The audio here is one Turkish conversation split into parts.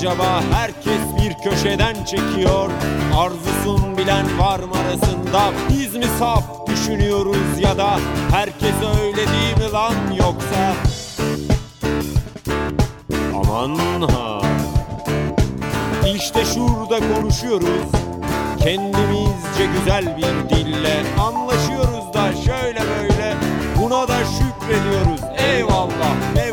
Acaba? Herkes bir köşeden çekiyor. Arzusun bilen var mı arasında? Biz mi saf düşünüyoruz ya da herkes öyle değil mi lan yoksa? Aman ha. İşte şurada konuşuyoruz. Kendimizce güzel bir dille anlaşıyoruz da Buna da şükrediyoruz eyvallah yazmış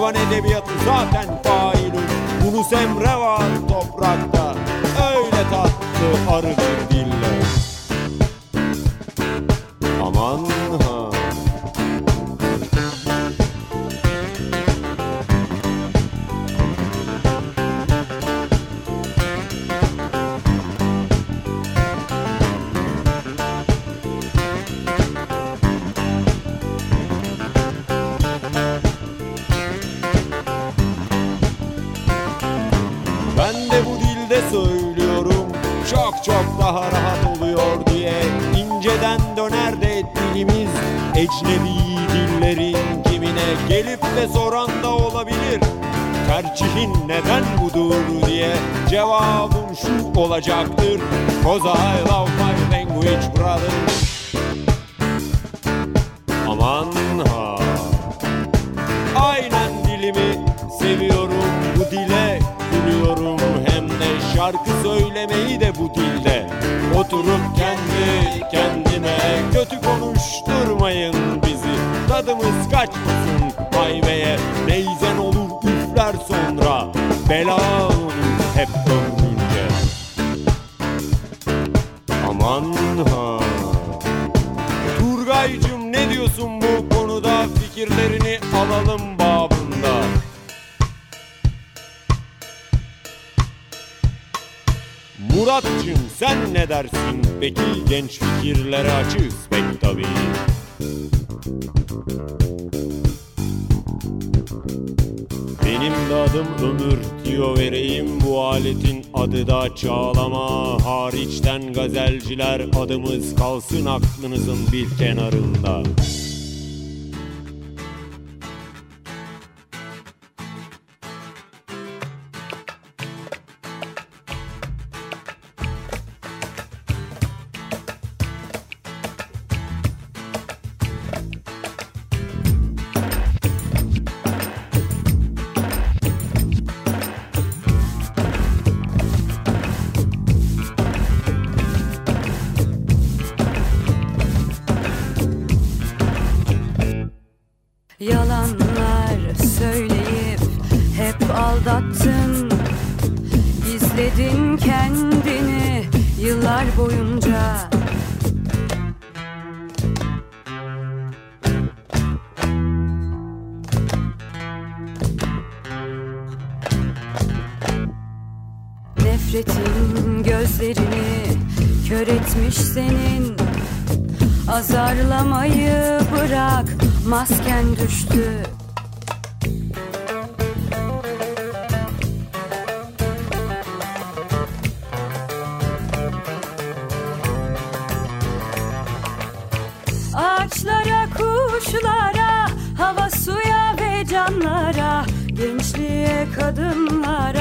Divan edebiyatı zaten failün Yunus Emre var toprakta. Öyle tatlı arı bir dille. Aman ha Çok çok daha rahat oluyor diye inceden döner de dilimiz Ecnebi dillerin kimine Gelip de soran da olabilir. Tercihin neden budur diye Cevabım şu olacaktır. Cause I love my language brother. Aman ha. Aynen dilimi seviyorum bu dile gülüyorum. Hem de şarkı söylemeyi de bu dilde Oturup kendi kendime kötü konuşturmayın bizi. Tadımız kaçmasın hayveye neyzen olur üfler sonra. Bela olur hep ömrünce Aman ha. Turgaycım ne diyorsun bu konuda? Fikirlerini alalım Muratcım sen ne dersin? Peki genç fikirlere açığız pek tabii. Benim de adım Ömür diyor vereyim bu aletin adı da Çağlama. Hariçten gazelciler adımız kalsın aklınızın bir kenarında Ağaçlara, kuşlara, hava suya ve canlara Gençliğe, kadınlara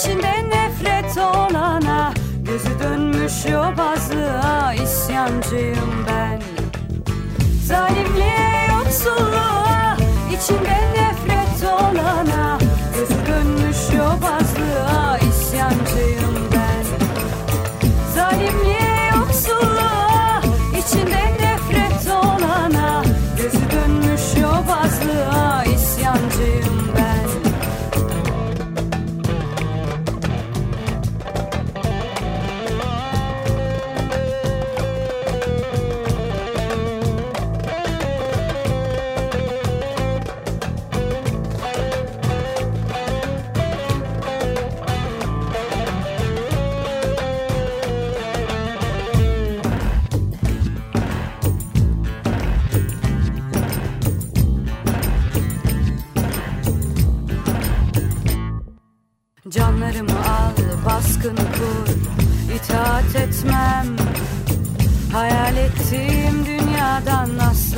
yoksulluğa içinde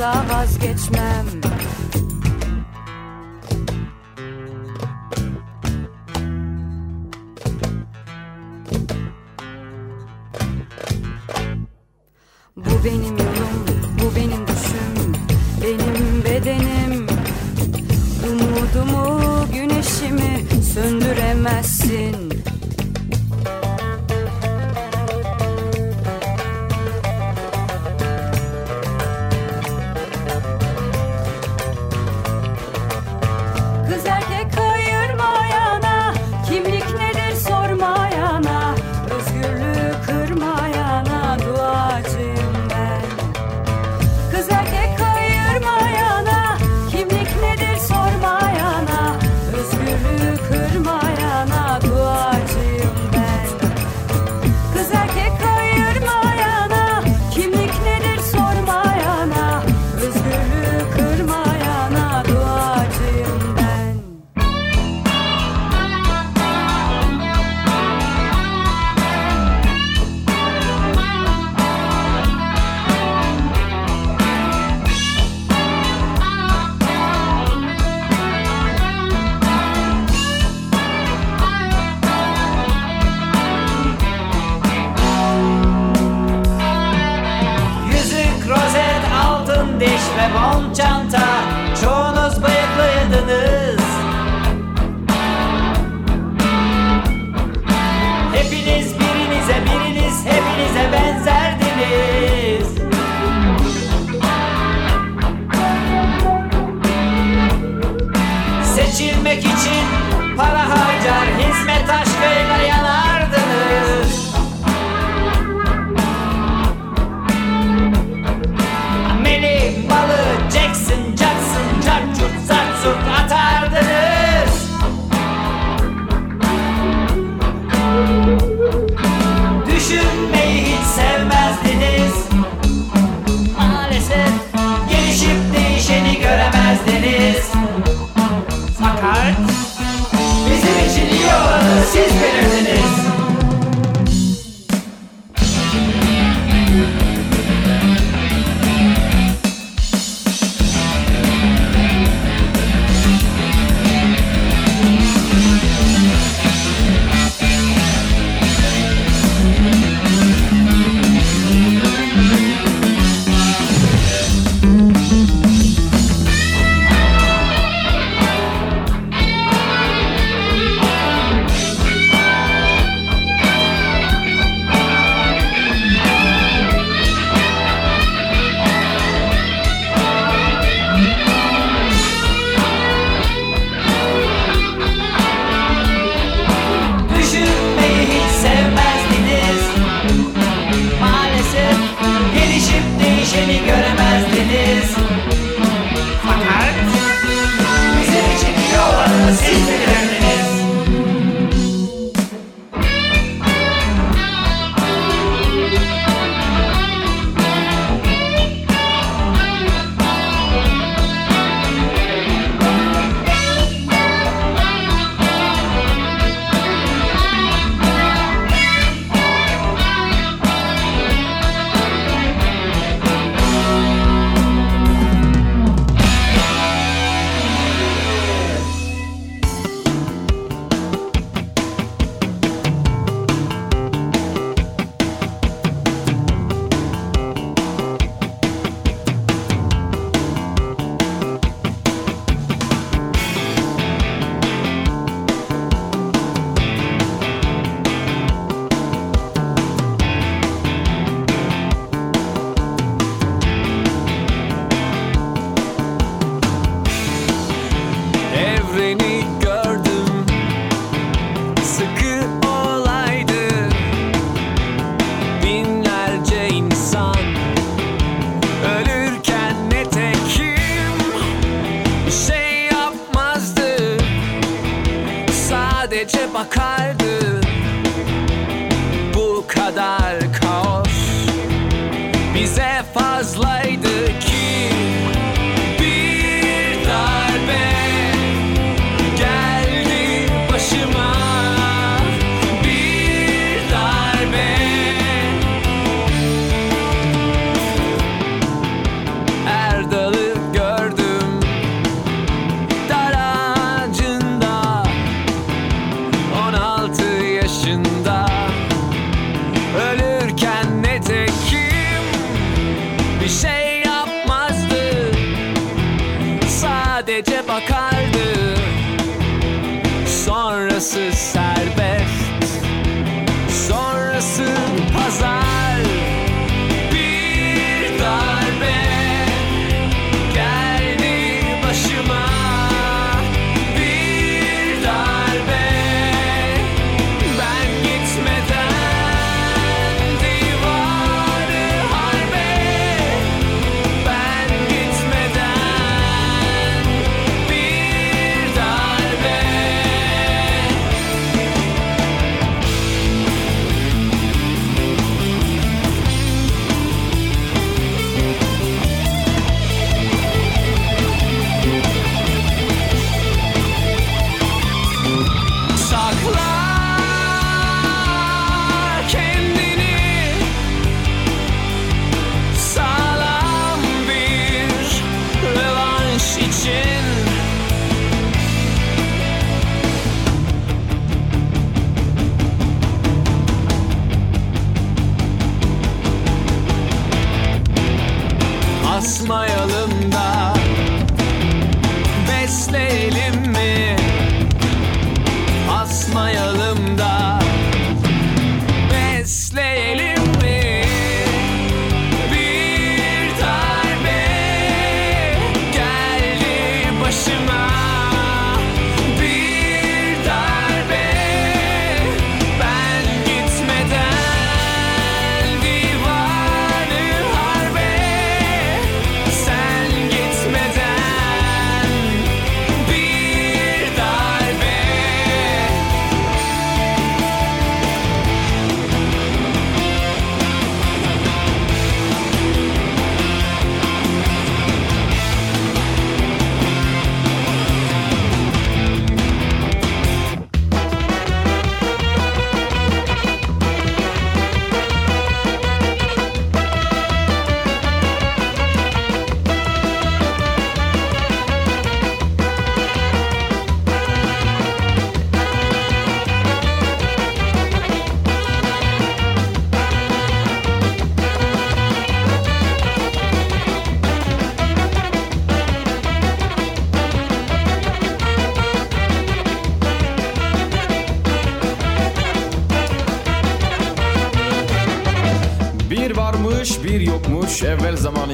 Sarahs kadar kaos. Bize fazlaydı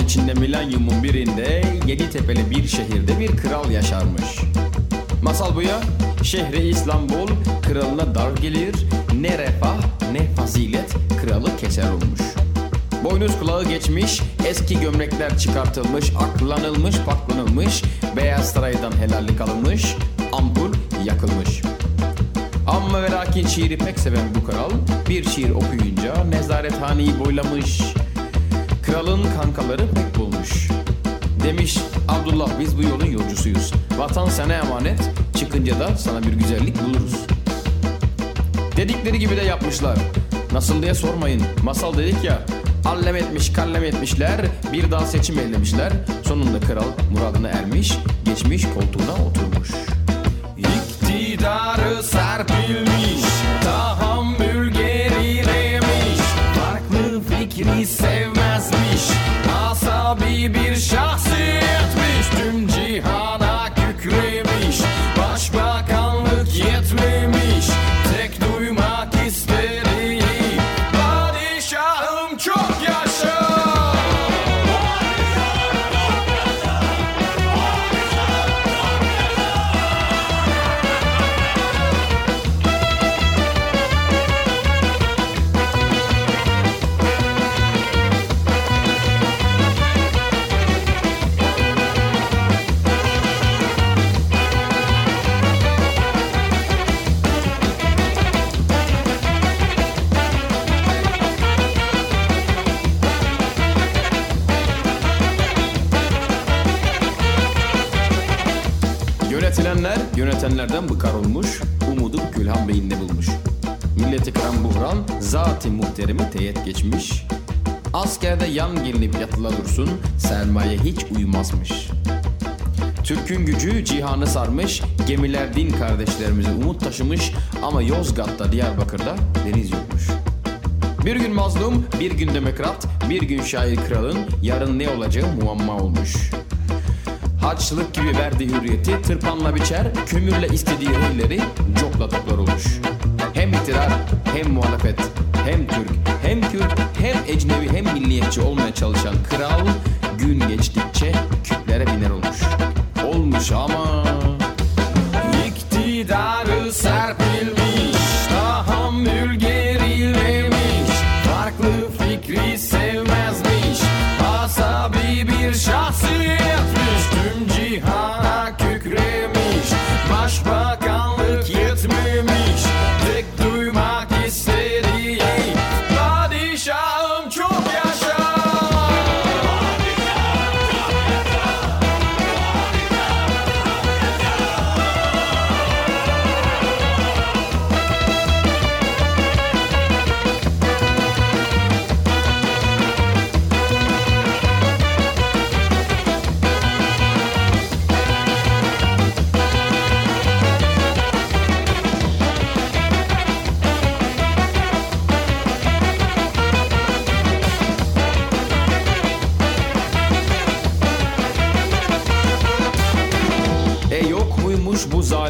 içinde milenyumun birinde yedi tepeli bir şehirde bir kral yaşarmış. Masal bu ya şehri İstanbul kralına dar gelir ne refah ne fazilet kralı keser olmuş. Boynuz kulağı geçmiş, eski gömlekler çıkartılmış, aklanılmış, paklanılmış, Beyaz Saray'dan helallik alınmış, ampul yakılmış. Amma ve lakin şiiri pek seven bu kral bir şiir okuyunca nezarethaneyi boylamış. Kralın kankaları pek bulmuş. Demiş Abdullah biz bu yolun yolcusuyuz. Vatan sana emanet çıkınca da sana bir güzellik buluruz. Dedikleri gibi de yapmışlar. Nasıl diye sormayın. Masal dedik ya. Allem etmiş kallem etmişler. Bir daha seçim ellemişler. Sonunda kral muradına ermiş. Geçmiş koltuğuna oturmuş. İktidarı serpilmiş. Yönetenlerden bıkar olmuş, umudu Gülhan Bey'inde bulmuş. Milleti kıran buhran, zat-ı muhteremi teyit geçmiş. Askerde yan gelinip yatıla dursun, sermaye hiç uymazmış. Türk'ün gücü cihanı sarmış, gemiler din kardeşlerimizi umut taşımış ama Yozgat'ta, Diyarbakır'da deniz yokmuş. Bir gün mazlum, bir gün demokrat, bir gün şair kralın, yarın ne olacağı muamma olmuş. Haçlık gibi verdi hürriyeti, tırpanla biçer, kömürle istediği reyleri copla toplar olmuş. Hem iktidar, hem muhalefet, hem Türk, hem Kürt, hem ecnebi, hem milliyetçi olmaya çalışan kral gün geçtikçe küplere biner olmuş. Olmuş ama iktidarı serpilmiş,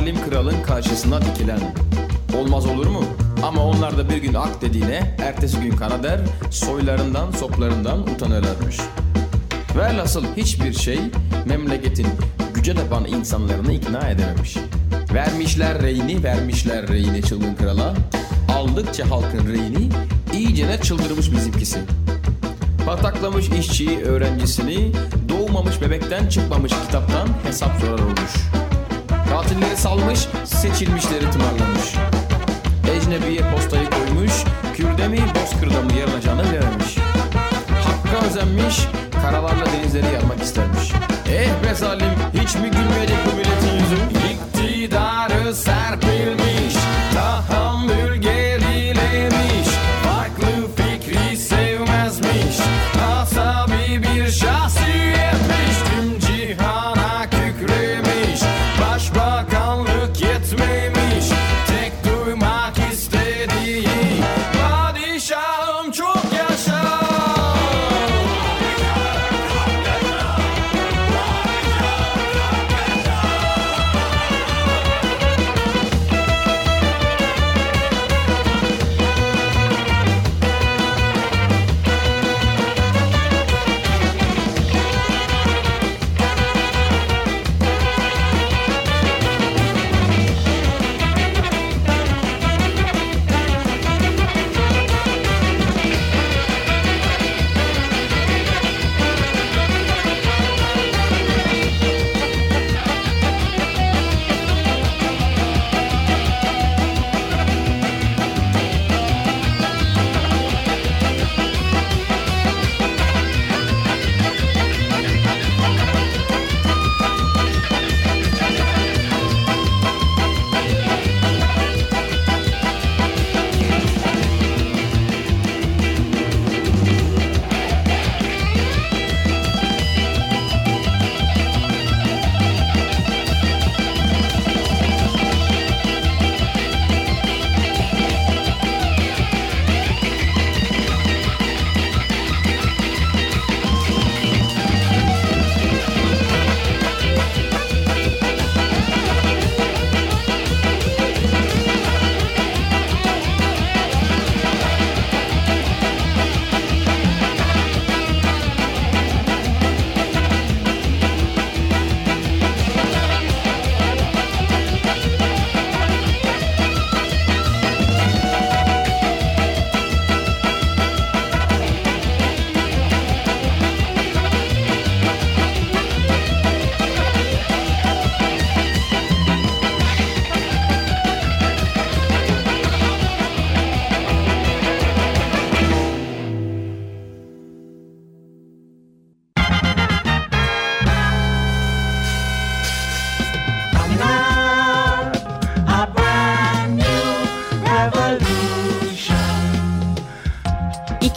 zalim kralın karşısına dikilen? Olmaz olur mu? Ama onlar da bir gün ak dediğine ertesi gün kara der, soylarından soplarından utanırlarmış. Velhasıl hiçbir şey memleketin güce tapan insanlarını ikna edememiş. Vermişler reyini, vermişler reyini çılgın krala. Aldıkça halkın reyini, iyicene çıldırmış bizimkisi. Pataklamış işçiyi, öğrencisini, doğmamış bebekten çıkmamış kitaptan hesap sorar olmuş. Katilleri salmış, seçilmişleri tımarlamış. Ecnebiye postayı koymuş, Kürde mi, Bozkır'da mı yarılacağını bilememiş. Hakka özenmiş, karalarla denizleri yarmak istermiş. Eh be zalim, hiç mi gülmeyecek bu